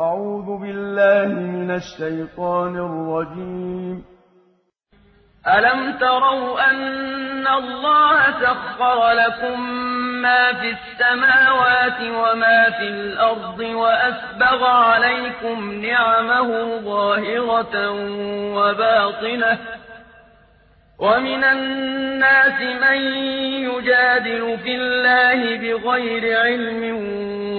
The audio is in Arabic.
أعوذ بالله من الشيطان الرجيم. ألم تروا أن الله سخر لكم ما في السماوات وما في الأرض وأسبغ عليكم نعمه ظاهرة وباطنة ومن الناس من يجادل في الله بغير علم